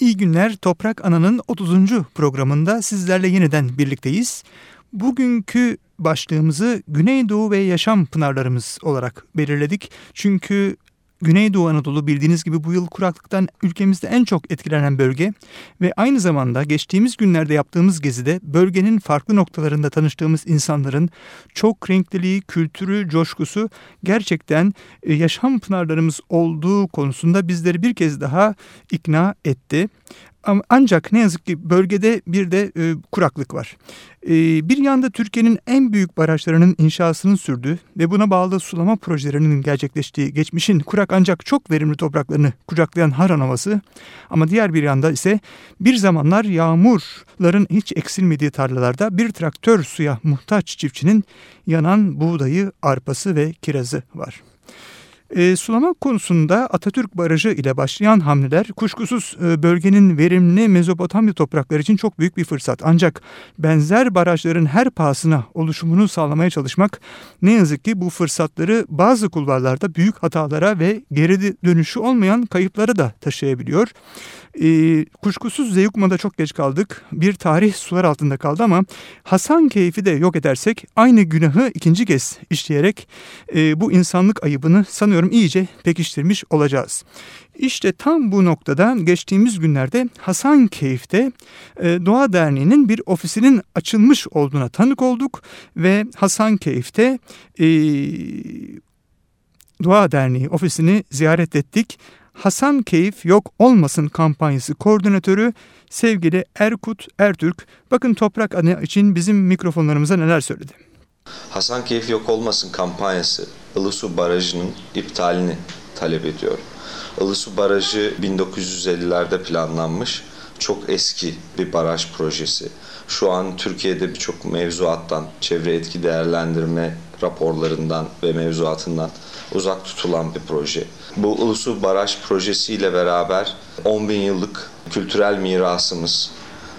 İyi günler Toprak Ana'nın 30. programında sizlerle yeniden birlikteyiz. Bugünkü başlığımızı Güneydoğu ve Yaşam Pınarlarımız olarak belirledik. Çünkü Güneydoğu Anadolu bildiğiniz gibi bu yıl kuraklıktan ülkemizde en çok etkilenen bölge ve aynı zamanda geçtiğimiz günlerde yaptığımız gezide bölgenin farklı noktalarında tanıştığımız insanların çok renkliliği, kültürü, coşkusu gerçekten e, yaşam pınarlarımız olduğu konusunda bizleri bir kez daha ikna etti. Ancak ne yazık ki bölgede bir de e, kuraklık var. E, bir yanda Türkiye'nin en büyük barajlarının inşasının sürdüğü ve buna bağlı sulama projelerinin gerçekleştiği geçmişin kurak ancak çok verimli topraklarını kucaklayan Haran Havası ama diğer bir yanda ise bir zamanlar yağmurların hiç eksilmediği tarlalarda bir traktör suya muhtaç çiftçinin yanan buğdayı, arpası ve kirazı var. E, sulama konusunda Atatürk Barajı ile başlayan hamleler kuşkusuz e, bölgenin verimli Mezopotamya toprakları için çok büyük bir fırsat. Ancak benzer barajların her pahasına oluşumunu sağlamaya çalışmak ne yazık ki bu fırsatları bazı kulvarlarda büyük hatalara ve geri dönüşü olmayan kayıplara da taşıyabiliyor. E, kuşkusuz Zeyukma'da çok geç kaldık. Bir tarih sular altında kaldı ama Hasan Keyfi de yok edersek aynı günahı ikinci kez işleyerek e, bu insanlık ayıbını sanıyorum iyice pekiştirmiş olacağız. İşte tam bu noktada geçtiğimiz günlerde Hasan Keyif'te e, Doğa Derneği'nin bir ofisinin açılmış olduğuna tanık olduk ve Hasan Keyif'te e, Doğa Derneği ofisini ziyaret ettik. Hasan Keyif Yok Olmasın kampanyası koordinatörü sevgili Erkut Ertürk bakın Toprak Anı için bizim mikrofonlarımıza neler söyledi. Hasan Keyif Yok Olmasın kampanyası Ilısu Barajı'nın iptalini talep ediyor. Ilısu Barajı 1950'lerde planlanmış çok eski bir baraj projesi. Şu an Türkiye'de birçok mevzuattan, çevre etki değerlendirme raporlarından ve mevzuatından uzak tutulan bir proje. Bu Ulusu Baraj projesiyle beraber 10 bin yıllık kültürel mirasımız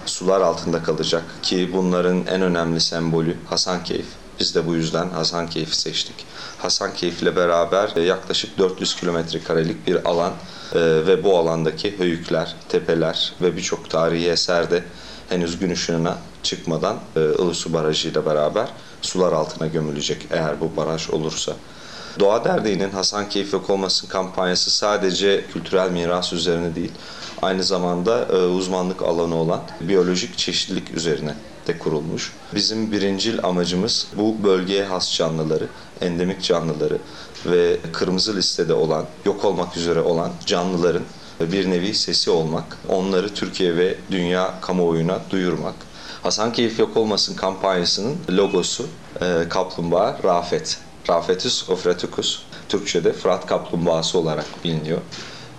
sular altında kalacak ki bunların en önemli sembolü Hasankeyf. Biz de bu yüzden Hasankeyf'i seçtik. Hasankeyf ile beraber yaklaşık 400 kilometre karelik bir alan e, ve bu alandaki höyükler, tepeler ve birçok tarihi eser de henüz gün ışığına çıkmadan e, Ilısu Barajı ile beraber sular altına gömülecek eğer bu baraj olursa. Doğa Derneği'nin Hasan Keyif Yok Olmasın kampanyası sadece kültürel miras üzerine değil, aynı zamanda e, uzmanlık alanı olan biyolojik çeşitlilik üzerine de kurulmuş. Bizim birincil amacımız bu bölgeye has canlıları, endemik canlıları ve kırmızı listede olan, yok olmak üzere olan canlıların bir nevi sesi olmak, onları Türkiye ve dünya kamuoyuna duyurmak. Hasan Keyif Yok Olmasın kampanyasının logosu e, kaplumbağa Rafet. Rafetus ofreticus Türkçe'de Fırat kaplumbağası olarak biliniyor.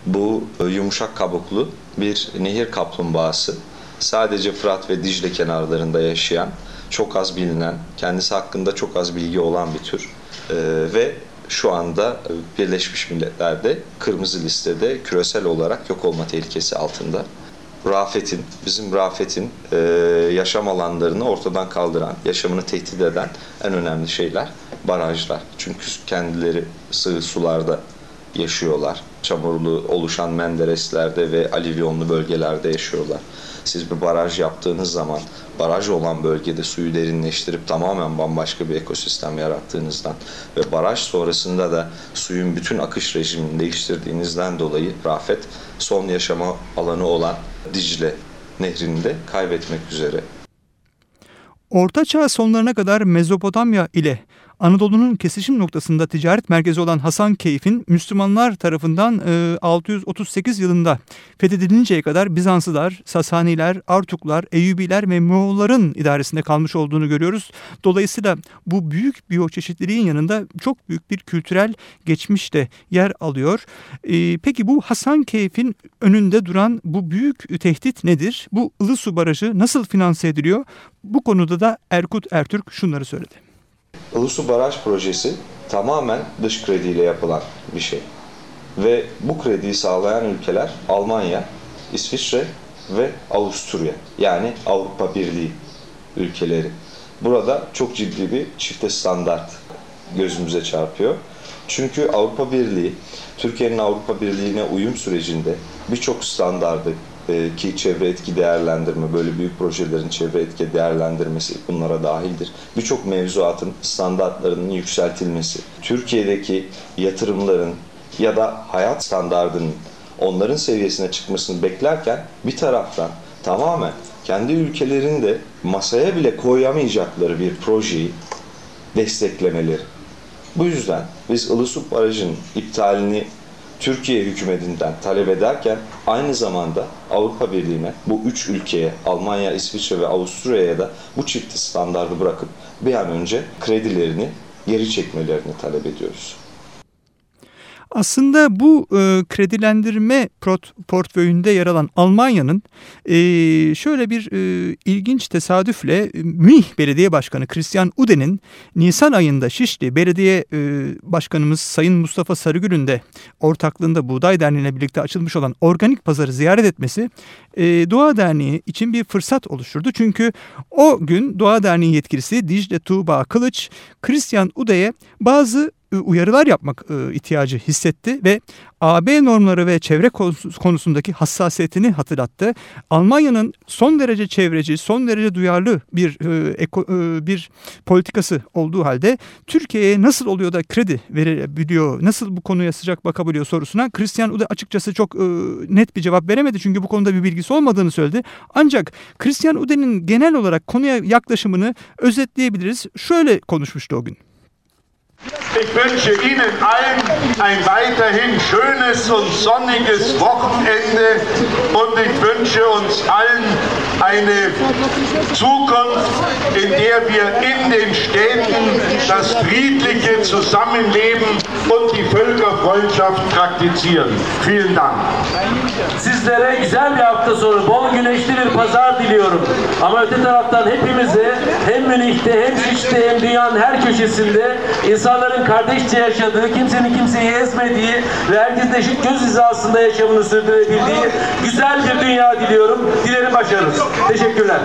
Bu e, yumuşak kabuklu bir nehir kaplumbağası. Sadece Fırat ve Dicle kenarlarında yaşayan, çok az bilinen, kendisi hakkında çok az bilgi olan bir tür. Ee, ve şu anda Birleşmiş Milletler'de kırmızı listede küresel olarak yok olma tehlikesi altında. Rafet'in, bizim Rafet'in e, yaşam alanlarını ortadan kaldıran, yaşamını tehdit eden en önemli şeyler barajlar. Çünkü kendileri sığ sularda yaşıyorlar. Çamurlu oluşan mendereslerde ve alivyonlu bölgelerde yaşıyorlar. Siz bir baraj yaptığınız zaman baraj olan bölgede suyu derinleştirip tamamen bambaşka bir ekosistem yarattığınızdan ve baraj sonrasında da suyun bütün akış rejimini değiştirdiğinizden dolayı Rafet son yaşama alanı olan Dicle nehrinde kaybetmek üzere. Orta Çağ sonlarına kadar Mezopotamya ile Anadolu'nun kesişim noktasında ticaret merkezi olan Hasan Keyf'in Müslümanlar tarafından 638 e, yılında fethedilinceye kadar Bizanslılar, Sasaniler, Artuklar, Eyyubiler ve Moğolların idaresinde kalmış olduğunu görüyoruz. Dolayısıyla bu büyük biyoçeşitliliğin yanında çok büyük bir kültürel geçmiş de yer alıyor. E, peki bu Hasan Keyf'in önünde duran bu büyük tehdit nedir? Bu Ilısu Barajı nasıl finanse ediliyor? Bu konuda da Erkut Ertürk şunları söyledi. Ulusu Baraj Projesi tamamen dış krediyle yapılan bir şey. Ve bu krediyi sağlayan ülkeler Almanya, İsviçre ve Avusturya. Yani Avrupa Birliği ülkeleri. Burada çok ciddi bir çifte standart gözümüze çarpıyor. Çünkü Avrupa Birliği, Türkiye'nin Avrupa Birliği'ne uyum sürecinde birçok standardı e, ki çevre etki değerlendirme, böyle büyük projelerin çevre etki değerlendirmesi bunlara dahildir. Birçok mevzuatın standartlarının yükseltilmesi, Türkiye'deki yatırımların ya da hayat standartının onların seviyesine çıkmasını beklerken bir taraftan tamamen kendi ülkelerinde masaya bile koyamayacakları bir projeyi desteklemeleri. Bu yüzden biz Ilısu Barajı'nın iptalini Türkiye hükümetinden talep ederken aynı zamanda Avrupa Birliği'ne bu üç ülkeye Almanya, İsviçre ve Avusturya'ya da bu çift standardı bırakıp bir an önce kredilerini geri çekmelerini talep ediyoruz. Aslında bu e, kredilendirme port, portföyünde yer alan Almanya'nın e, şöyle bir e, ilginç tesadüfle e, Münih Belediye Başkanı Christian Ude'nin Nisan ayında Şişli Belediye e, Başkanımız Sayın Mustafa Sarıgül'ün de ortaklığında Buğday Derneği'yle birlikte açılmış olan organik pazarı ziyaret etmesi e, Doğa Derneği için bir fırsat oluşturdu. Çünkü o gün Doğa Derneği yetkilisi Dicle Tuğba Kılıç Christian Ude'ye bazı uyarılar yapmak e, ihtiyacı hissetti ve AB normları ve çevre konusundaki hassasiyetini hatırlattı. Almanya'nın son derece çevreci, son derece duyarlı bir e, bir politikası olduğu halde Türkiye'ye nasıl oluyor da kredi verebiliyor, nasıl bu konuya sıcak bakabiliyor sorusuna Christian Ude açıkçası çok net bir cevap veremedi çünkü bu konuda bir bilgisi olmadığını söyledi. Ancak Christian Ude'nin genel olarak konuya yaklaşımını özetleyebiliriz. Şöyle konuşmuştu o gün. Ich wünsche Ihnen allen ein weiterhin schönes und sonniges Wochenende und ich wünsche uns allen eine Zukunft, in der wir in den Städten das friedliche Zusammenleben und die Völkerfreundschaft praktizieren. Vielen Dank. Sizlere güzel bir hafta sonu, bol güneşli bir pazar diliyorum. Ama öte taraftan hepimize hem Münih'te hem Şiş'te hem dünyanın her köşesinde insanların kardeşçe yaşadığı, kimsenin kimseyi ezmediği ve herkesin eşit göz hizasında yaşamını sürdürebildiği güzel bir dünya diliyorum. Dilerim başarınız. Teşekkürler.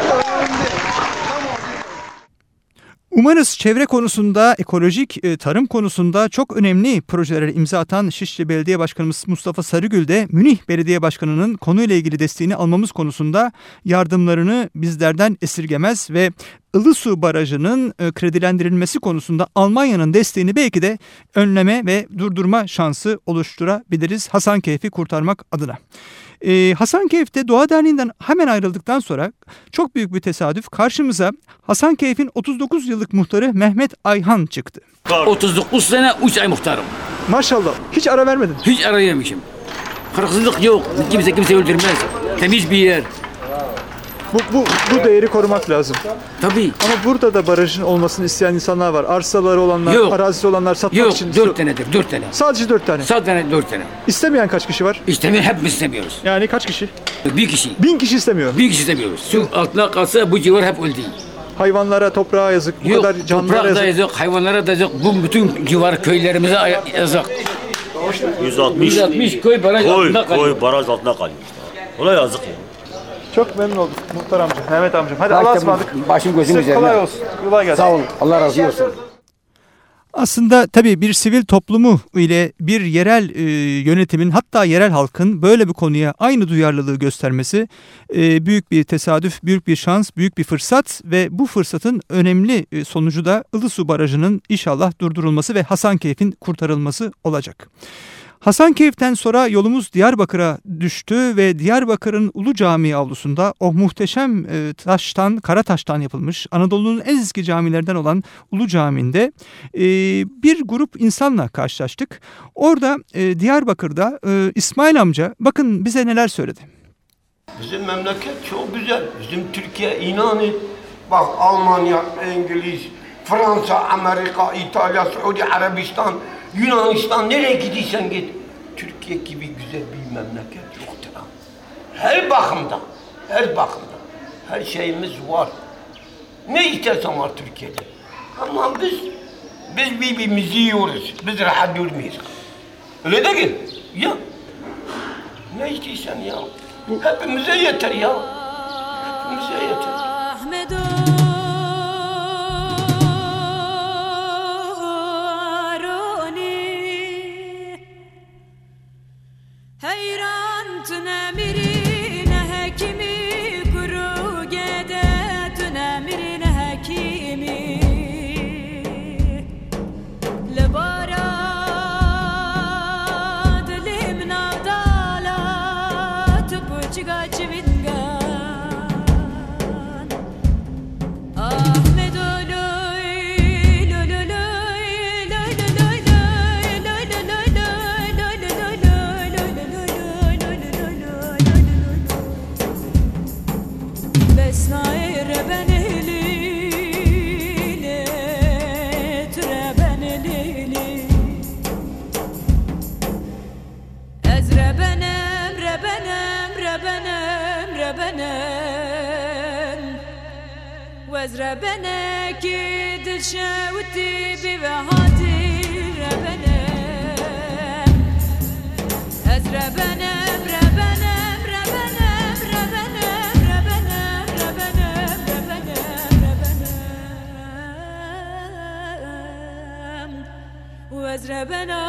Umarız çevre konusunda, ekolojik e, tarım konusunda çok önemli projelere imza atan Şişli Belediye Başkanımız Mustafa Sarıgül de Münih Belediye Başkanı'nın konuyla ilgili desteğini almamız konusunda yardımlarını bizlerden esirgemez ve Ilısu Barajı'nın e, kredilendirilmesi konusunda Almanya'nın desteğini belki de önleme ve durdurma şansı oluşturabiliriz Hasankeyf'i kurtarmak adına. Ee, Hasankeyf'te Doğa Derneği'nden hemen ayrıldıktan sonra çok büyük bir tesadüf karşımıza Hasankeyf'in 39 yıllık muhtarı Mehmet Ayhan çıktı. 39 sene 3 ay muhtarım. Maşallah hiç ara vermedin. Hiç ara yemişim. Hırsızlık yok. Kimse kimse öldürmez. Temiz bir yer. Bu, bu, bu değeri korumak lazım. Tabii. Ama burada da barajın olmasını isteyen insanlar var. Arsaları olanlar, Yok. arazisi olanlar satmak Yok için. dört tanedir dört tane. Sadece dört tane. Sadece dört tane. İstemeyen kaç kişi var? İstemiyor hepimiz istemiyoruz. Yani kaç kişi? Bir kişi. Bin kişi istemiyor. Bir kişi istemiyoruz. Su altına kalsa bu civar hep öldü. Hayvanlara, toprağa yazık. Bu Yok kadar canlılara toprak da yazık. yazık, hayvanlara da yazık. Bu bütün civar köylerimize ay- yazık. 160 160 köy baraj koy, altında kalıyor. koy baraj altında kalıyor işte. Ona yazık ya. Çok memnun oldum Muhtar amca, Mehmet amcam. Hadi Allah'a ısmarladık. Başım gözüm Size üzerine. kolay olsun. Kolay gelsin. Sağ olun. Allah razı olsun. Aslında tabii bir sivil toplumu ile bir yerel e, yönetimin hatta yerel halkın böyle bir konuya aynı duyarlılığı göstermesi e, büyük bir tesadüf, büyük bir şans, büyük bir fırsat ve bu fırsatın önemli e, sonucu da Ilısu Barajı'nın inşallah durdurulması ve Hasankeyf'in kurtarılması olacak. Hasankeyf'ten sonra yolumuz Diyarbakır'a düştü ve Diyarbakır'ın Ulu Camii avlusunda o muhteşem e, taştan, kara taştan yapılmış Anadolu'nun en eski camilerinden olan Ulu Camii'nde e, bir grup insanla karşılaştık. Orada e, Diyarbakır'da İsmail amca bakın bize neler söyledi. Bizim memleket çok güzel. Bizim Türkiye inan et. Bak Almanya, İngiliz, Fransa, Amerika, İtalya, Suudi Arabistan, Yunanistan nereye gidiyorsan git. Türkiye gibi güzel bir memleket yoktur. ha. Her bakımda, her bakımda. Her şeyimiz var. Ne istersen var Türkiye'de. Ama biz, biz birbirimizi yiyoruz. Biz rahat durmuyoruz. Öyle değil? Ya. Ne istiyorsan ya. Hepimize yeter ya. Hepimize yeter. Açık açı از ربنه که دل شوتی بی بهاتی ربنه از ربنه ربنه ربنه ربنه ربنه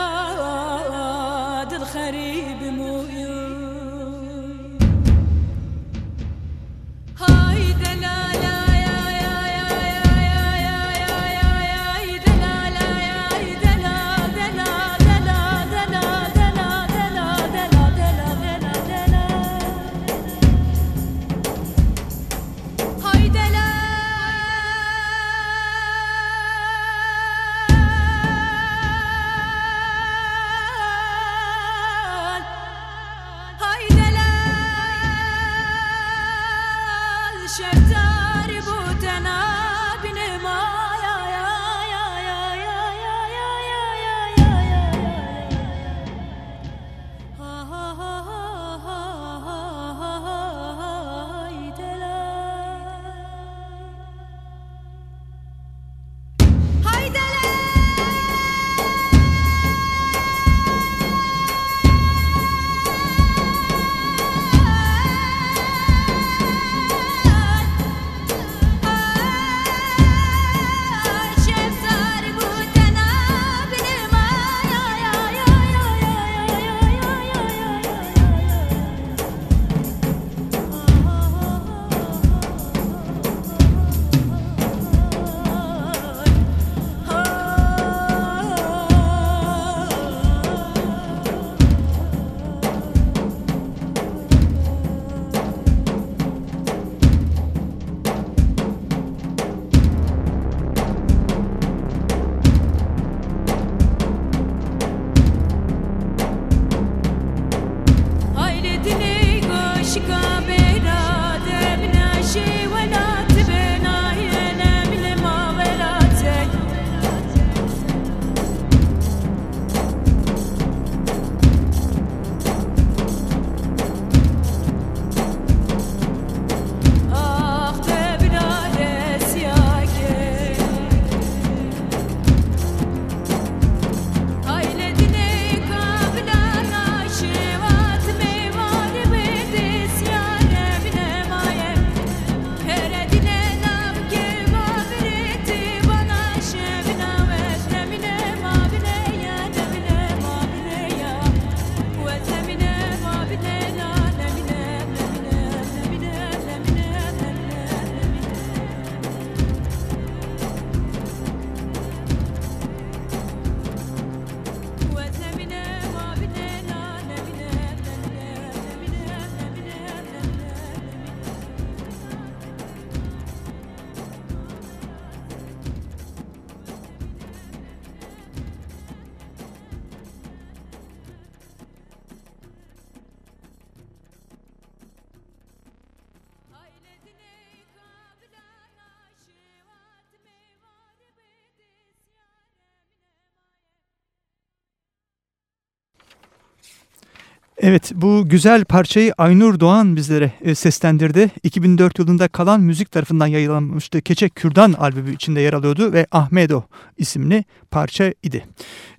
Evet bu güzel parçayı Aynur Doğan bizlere e, seslendirdi. 2004 yılında Kalan Müzik tarafından yayınlanmıştı. Keçe Kürdan albümü içinde yer alıyordu ve Ahmedo isimli parça idi.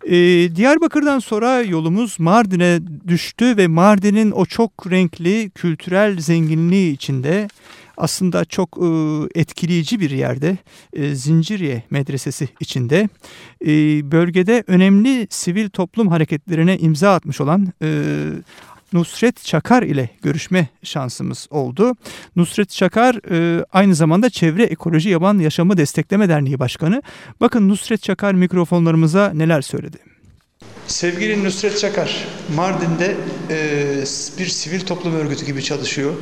Ee, Diyarbakır'dan sonra yolumuz Mardin'e düştü ve Mardin'in o çok renkli kültürel zenginliği içinde aslında çok e, etkileyici bir yerde e, Zinciriye Medresesi içinde e, bölgede önemli sivil toplum hareketlerine imza atmış olan e, Nusret Çakar ile görüşme şansımız oldu. Nusret Çakar e, aynı zamanda Çevre Ekoloji Yaban Yaşamı Destekleme Derneği Başkanı. Bakın Nusret Çakar mikrofonlarımıza neler söyledi. Sevgili Nusret Çakar, Mardin'de e, bir sivil toplum örgütü gibi çalışıyor.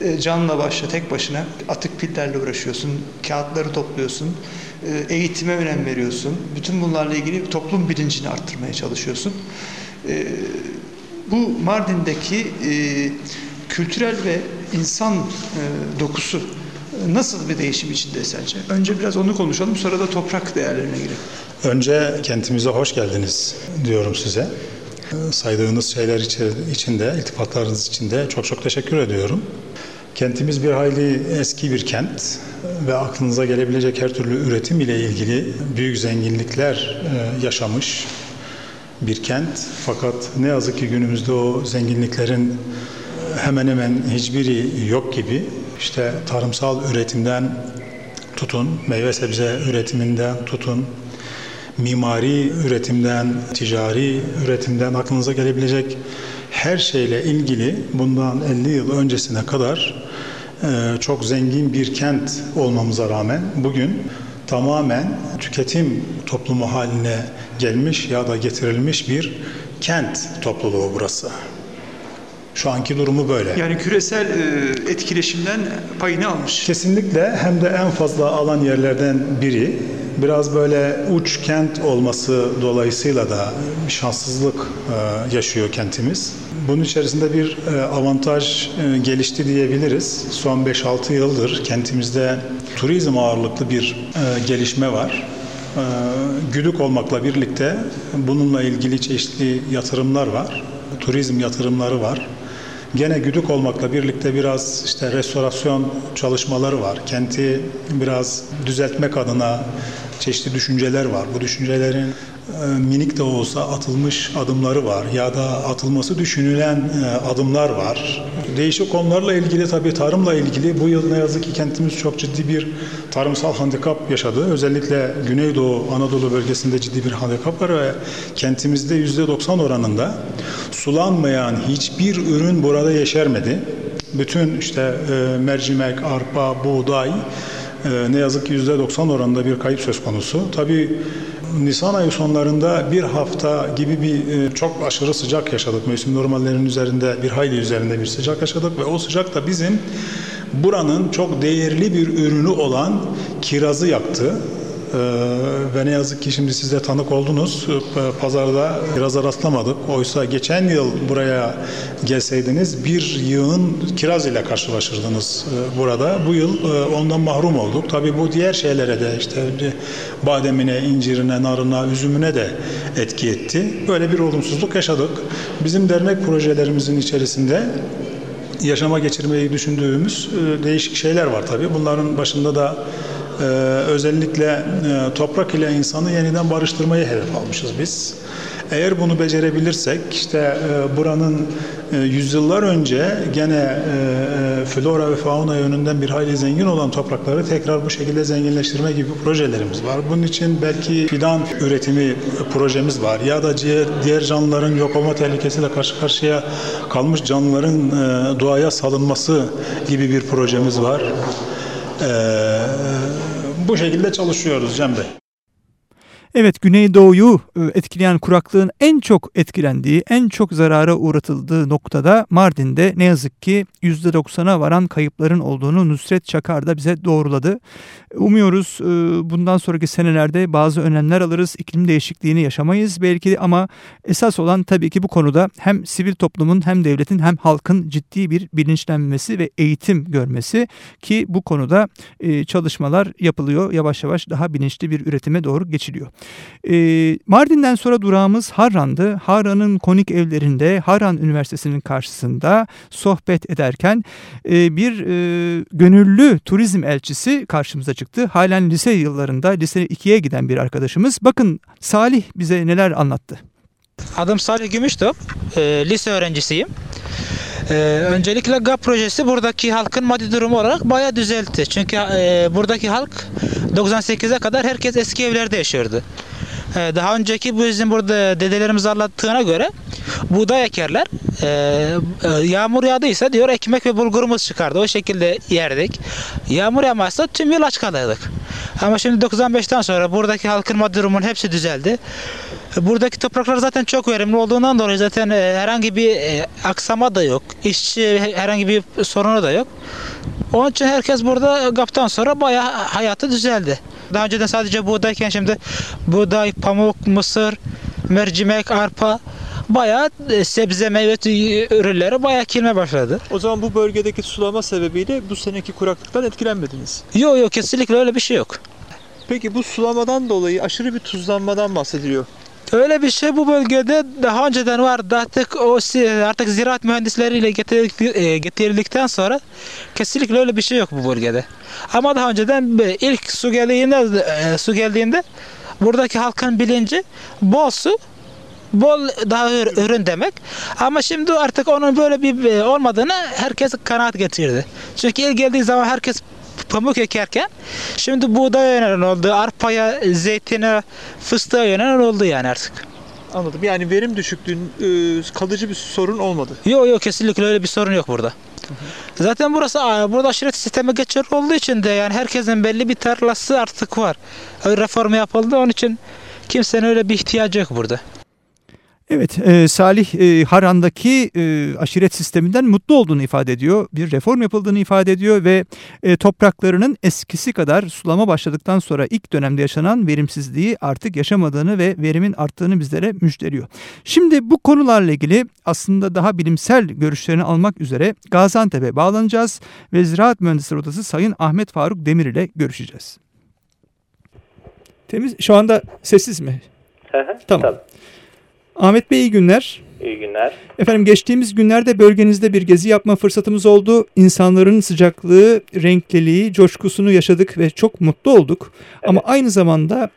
E, canla başla, tek başına atık pillerle uğraşıyorsun, kağıtları topluyorsun, e, eğitime önem veriyorsun. Bütün bunlarla ilgili toplum bilincini arttırmaya çalışıyorsun. E, bu Mardin'deki kültürel ve insan dokusu nasıl bir değişim içinde sence? Önce biraz onu konuşalım, sonra da toprak değerlerine girelim. Önce kentimize hoş geldiniz diyorum size. Saydığınız şeyler için de, iltifatlarınız için de çok çok teşekkür ediyorum. Kentimiz bir hayli eski bir kent ve aklınıza gelebilecek her türlü üretim ile ilgili büyük zenginlikler e, yaşamış bir kent. Fakat ne yazık ki günümüzde o zenginliklerin hemen hemen hiçbiri yok gibi. İşte tarımsal üretimden tutun, meyve sebze üretiminden tutun, mimari üretimden, ticari üretimden aklınıza gelebilecek her şeyle ilgili bundan 50 yıl öncesine kadar e, çok zengin bir kent olmamıza rağmen bugün tamamen tüketim toplumu haline gelmiş ya da getirilmiş bir kent topluluğu burası. Şu anki durumu böyle. Yani küresel e, etkileşimden payını almış. Kesinlikle hem de en fazla alan yerlerden biri. Biraz böyle uç kent olması dolayısıyla da bir şanssızlık e, yaşıyor kentimiz. Bunun içerisinde bir e, avantaj e, gelişti diyebiliriz. Son 5-6 yıldır kentimizde turizm ağırlıklı bir gelişme var. Güdük olmakla birlikte bununla ilgili çeşitli yatırımlar var. Turizm yatırımları var. Gene güdük olmakla birlikte biraz işte restorasyon çalışmaları var. Kenti biraz düzeltmek adına çeşitli düşünceler var. Bu düşüncelerin minik de olsa atılmış adımları var ya da atılması düşünülen e, adımlar var. Değişik konularla ilgili tabii tarımla ilgili bu yıl ne yazık ki kentimiz çok ciddi bir tarımsal handikap yaşadı. Özellikle Güneydoğu Anadolu bölgesinde ciddi bir handikap var ve kentimizde %90 oranında sulanmayan hiçbir ürün burada yeşermedi. Bütün işte e, mercimek, arpa, buğday ne yazık ki %90 oranında bir kayıp söz konusu. Tabii Nisan ayı sonlarında bir hafta gibi bir çok aşırı sıcak yaşadık. Mevsim normallerinin üzerinde bir hayli üzerinde bir sıcak yaşadık ve o sıcak da bizim buranın çok değerli bir ürünü olan kirazı yaktı. Ee, ve ne yazık ki şimdi siz de tanık oldunuz. Ee, pazarda kiraza rastlamadık. Oysa geçen yıl buraya gelseydiniz bir yığın kiraz ile karşılaşırdınız e, burada. Bu yıl e, ondan mahrum olduk. Tabii bu diğer şeylere de işte bademine, incirine, narına, üzümüne de etki etti. Böyle bir olumsuzluk yaşadık. Bizim dernek projelerimizin içerisinde yaşama geçirmeyi düşündüğümüz e, değişik şeyler var tabii. Bunların başında da ee, özellikle e, toprak ile insanı yeniden barıştırmayı hedef almışız biz. Eğer bunu becerebilirsek işte e, buranın e, yüzyıllar önce gene e, flora ve fauna yönünden bir hayli zengin olan toprakları tekrar bu şekilde zenginleştirme gibi projelerimiz var. Bunun için belki fidan üretimi projemiz var ya da diğer, canlıların yok olma tehlikesiyle karşı karşıya kalmış canlıların e, doğaya salınması gibi bir projemiz var. Ee, bu şekilde çalışıyoruz Cem Bey. Evet Güneydoğu'yu e, etkileyen kuraklığın en çok etkilendiği, en çok zarara uğratıldığı noktada Mardin'de ne yazık ki %90'a varan kayıpların olduğunu Nusret Çakar da bize doğruladı. Umuyoruz e, bundan sonraki senelerde bazı önlemler alırız, iklim değişikliğini yaşamayız belki ama esas olan tabii ki bu konuda hem sivil toplumun hem devletin hem halkın ciddi bir bilinçlenmesi ve eğitim görmesi ki bu konuda e, çalışmalar yapılıyor. Yavaş yavaş daha bilinçli bir üretime doğru geçiliyor. E, Mardin'den sonra durağımız Harran'dı. Harran'ın konik evlerinde Harran Üniversitesi'nin karşısında sohbet ederken e, bir e, gönüllü turizm elçisi karşımıza çıktı. Halen lise yıllarında lise 2'ye giden bir arkadaşımız. Bakın Salih bize neler anlattı. Adım Salih Gümüştop. E, lise öğrencisiyim. Ee, öncelikle GAP projesi buradaki halkın maddi durumu olarak bayağı düzeltti. Çünkü e, buradaki halk 98'e kadar herkes eski evlerde yaşıyordu. Ee, daha önceki bu bizim burada dedelerimiz anlattığına göre buğday ekerler. Ee, yağmur yağdıysa diyor ekmek ve bulgurumuz çıkardı. O şekilde yerdik. Yağmur yağmazsa tüm yıl aç kalırdık. Ama şimdi 95'ten sonra buradaki halkın maddi durumunun hepsi düzeldi. Buradaki topraklar zaten çok verimli olduğundan dolayı zaten e, herhangi bir e, aksama da yok. İşçi herhangi bir sorunu da yok. Onun için herkes burada GAP'tan sonra bayağı hayatı düzeldi. Daha önceden sadece buğdayken şimdi buğday, pamuk, mısır, mercimek, arpa bayağı e, sebze meyve ürünleri bayağı kilme başladı. O zaman bu bölgedeki sulama sebebiyle bu seneki kuraklıktan etkilenmediniz. Yok yok kesinlikle öyle bir şey yok. Peki bu sulamadan dolayı aşırı bir tuzlanmadan bahsediliyor. Öyle bir şey bu bölgede daha önceden vardı. Artık o artık ziraat mühendisleriyle getirildikten sonra kesinlikle öyle bir şey yok bu bölgede. Ama daha önceden ilk su geldiğinde su geldiğinde buradaki halkın bilinci bol su bol daha ürün demek. Ama şimdi artık onun böyle bir olmadığını herkes kanaat getirdi. Çünkü ilk geldiği zaman herkes pamuk ekerken şimdi buğdaya yönelen oldu. Arpaya, zeytine, fıstığa yönelen oldu yani artık. Anladım. Yani verim düşüklüğün kalıcı bir sorun olmadı. Yok yok kesinlikle öyle bir sorun yok burada. Zaten burası burada aşiret sistemi geçerli olduğu için de yani herkesin belli bir tarlası artık var. Reform yapıldı onun için kimsenin öyle bir ihtiyacı yok burada. Evet, e, Salih e, Haran'daki e, aşiret sisteminden mutlu olduğunu ifade ediyor. Bir reform yapıldığını ifade ediyor ve e, topraklarının eskisi kadar sulama başladıktan sonra ilk dönemde yaşanan verimsizliği artık yaşamadığını ve verimin arttığını bizlere müjdeliyor. Şimdi bu konularla ilgili aslında daha bilimsel görüşlerini almak üzere Gaziantep'e bağlanacağız ve Ziraat Mühendisleri Odası Sayın Ahmet Faruk Demir ile görüşeceğiz. Temiz, şu anda sessiz mi? tamam. Tabii. Ahmet Bey iyi günler. İyi günler. Efendim geçtiğimiz günlerde bölgenizde bir gezi yapma fırsatımız oldu. İnsanların sıcaklığı, renkliliği, coşkusunu yaşadık ve çok mutlu olduk. Evet. Ama aynı zamanda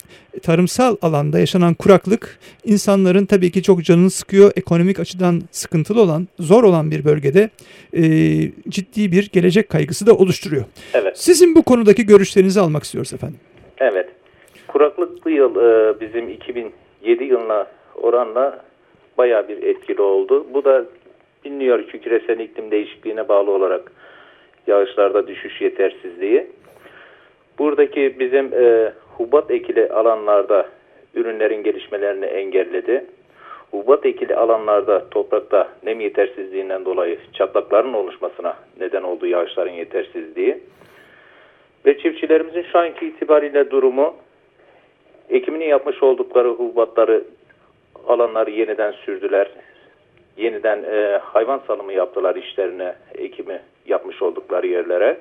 tarımsal alanda yaşanan kuraklık insanların tabii ki çok canını sıkıyor. Ekonomik açıdan sıkıntılı olan, zor olan bir bölgede e, ciddi bir gelecek kaygısı da oluşturuyor. Evet. Sizin bu konudaki görüşlerinizi almak istiyoruz efendim. Evet. Kuraklık bu yıl e, bizim 2007 yılına oranla baya bir etkili oldu. Bu da biliniyor ki küresel iklim değişikliğine bağlı olarak yağışlarda düşüş yetersizliği. Buradaki bizim e, hubat ekili alanlarda ürünlerin gelişmelerini engelledi. Hubat ekili alanlarda toprakta nem yetersizliğinden dolayı çatlakların oluşmasına neden oldu yağışların yetersizliği. Ve çiftçilerimizin şu anki itibariyle durumu ekimini yapmış oldukları hubatları alanları yeniden sürdüler. Yeniden e, hayvan salımı yaptılar işlerine, ekimi yapmış oldukları yerlere.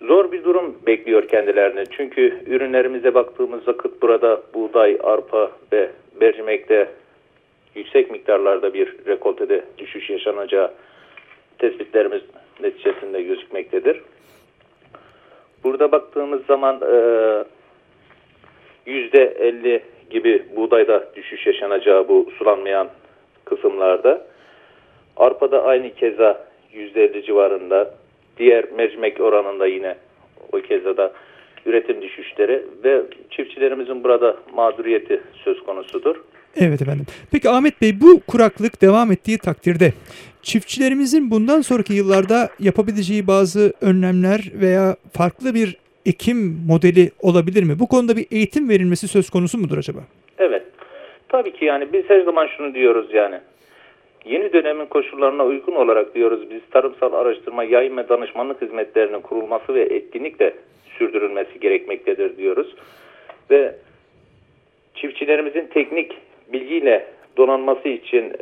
Zor bir durum bekliyor kendilerini. Çünkü ürünlerimize baktığımız vakit burada buğday, arpa ve mercimekte yüksek miktarlarda bir rekoltede düşüş yaşanacağı tespitlerimiz neticesinde gözükmektedir. Burada baktığımız zaman yüzde 50 gibi buğdayda düşüş yaşanacağı bu sulanmayan kısımlarda. Arpada aynı keza %50 civarında. Diğer mercimek oranında yine o keza da üretim düşüşleri ve çiftçilerimizin burada mağduriyeti söz konusudur. Evet efendim. Peki Ahmet Bey bu kuraklık devam ettiği takdirde çiftçilerimizin bundan sonraki yıllarda yapabileceği bazı önlemler veya farklı bir ekim modeli olabilir mi? Bu konuda bir eğitim verilmesi söz konusu mudur acaba? Evet. Tabii ki yani biz her zaman şunu diyoruz yani. Yeni dönemin koşullarına uygun olarak diyoruz biz tarımsal araştırma, yayın ve danışmanlık hizmetlerinin kurulması ve etkinlikle sürdürülmesi gerekmektedir diyoruz. Ve çiftçilerimizin teknik bilgiyle donanması için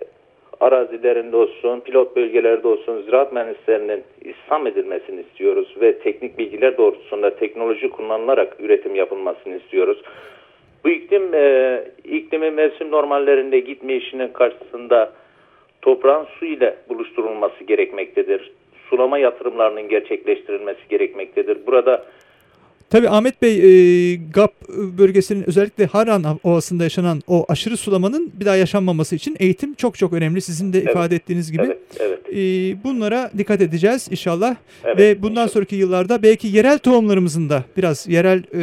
arazilerinde olsun, pilot bölgelerde olsun ziraat mühendislerinin istihdam edilmesini istiyoruz ve teknik bilgiler doğrultusunda teknoloji kullanılarak üretim yapılmasını istiyoruz. Bu iklim e, iklimin mevsim normallerinde gitme işinin karşısında toprağın su ile buluşturulması gerekmektedir. Sulama yatırımlarının gerçekleştirilmesi gerekmektedir. Burada Tabii Ahmet Bey e, GAP bölgesinin özellikle Haran Ovası'nda yaşanan o aşırı sulamanın bir daha yaşanmaması için eğitim çok çok önemli. Sizin de evet. ifade ettiğiniz gibi. Evet, evet. E, bunlara dikkat edeceğiz inşallah. Evet, ve bundan inşallah. sonraki yıllarda belki yerel tohumlarımızın da biraz yerel e,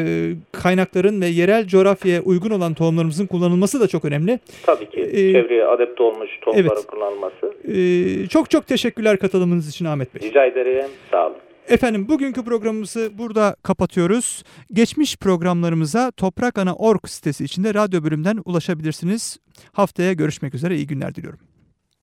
kaynakların ve yerel coğrafyaya uygun olan tohumlarımızın kullanılması da çok önemli. Tabii ki. Ee, Çevreye adept olmuş tohumların evet. kullanılması. E, çok çok teşekkürler katılımınız için Ahmet Bey. Rica ederim. Sağ olun. Efendim bugünkü programımızı burada kapatıyoruz. Geçmiş programlarımıza Toprak Ana Org sitesi içinde radyo bölümünden ulaşabilirsiniz. Haftaya görüşmek üzere iyi günler diliyorum.